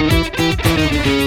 Música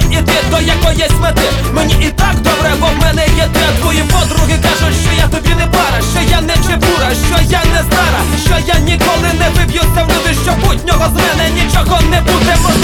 потрібно іти до якоїсь мети. Мені і так добре, бо в мене є те Твої подруги кажуть, що я тобі не пара, що я не чебура, що я не стара, що я ніколи не виб'юся в люди, що будь-нього з мене нічого не буде.